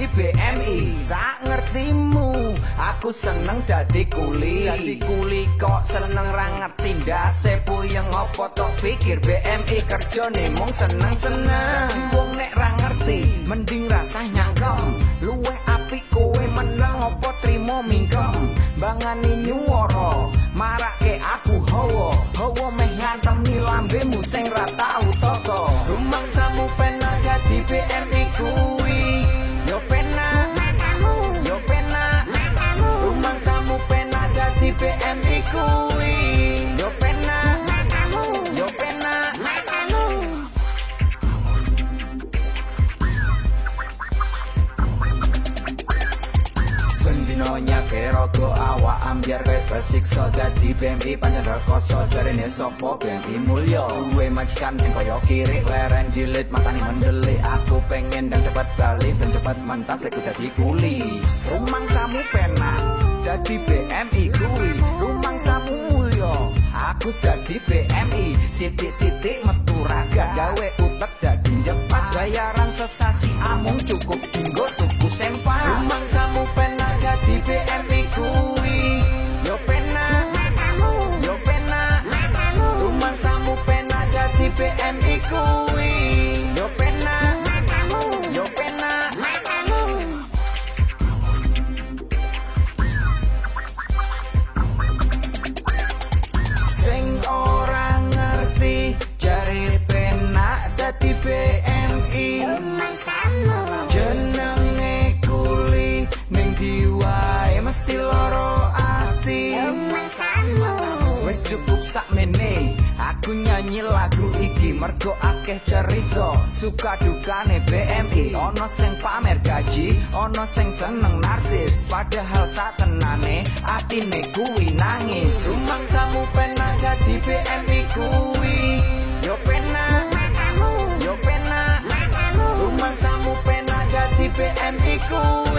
dadi BMI sak ngertimu aku seneng dadi kuli. Dadi kuli kok seneng ra ngerti ndase puyeng apa tok pikir BMI kerjane mung seneng-seneng. Wong nek ra mending rasah nyangkem luweh apik kowe menang apa trimo mingkem bangani nyuwara marake PMI kuwi Yo pena. Matamu. Yo pena. Matamu. Bendino nyake rogo awak ambiar kowe kesiksa dadi BMI pancen rekoso. Jarene sapa BMI mulya? Duwe majikan sing kaya kiri leren jilid matane mendelik aku pengen dan cepat balik dan cepat mentas lek dadi kuli. Rumang samu pen Dadi BMI kuwi Rumang samu mulyo Aku dadi BMI Sitik-sitik metu raga. Gawe utek dadi jepas Bayaran sesasi amung cukup Dinggo cukup sak mene aku nyanyi lagu iki mergo akeh cerita. Suka dukane BMI ono sing pamer gaji ono sing seneng narsis. Padahal satenane atine kuwi nangis. Rumang samu pena dadi BMI kuwi. Yo pena yo pena rumang samu pena dadi BMI kuwi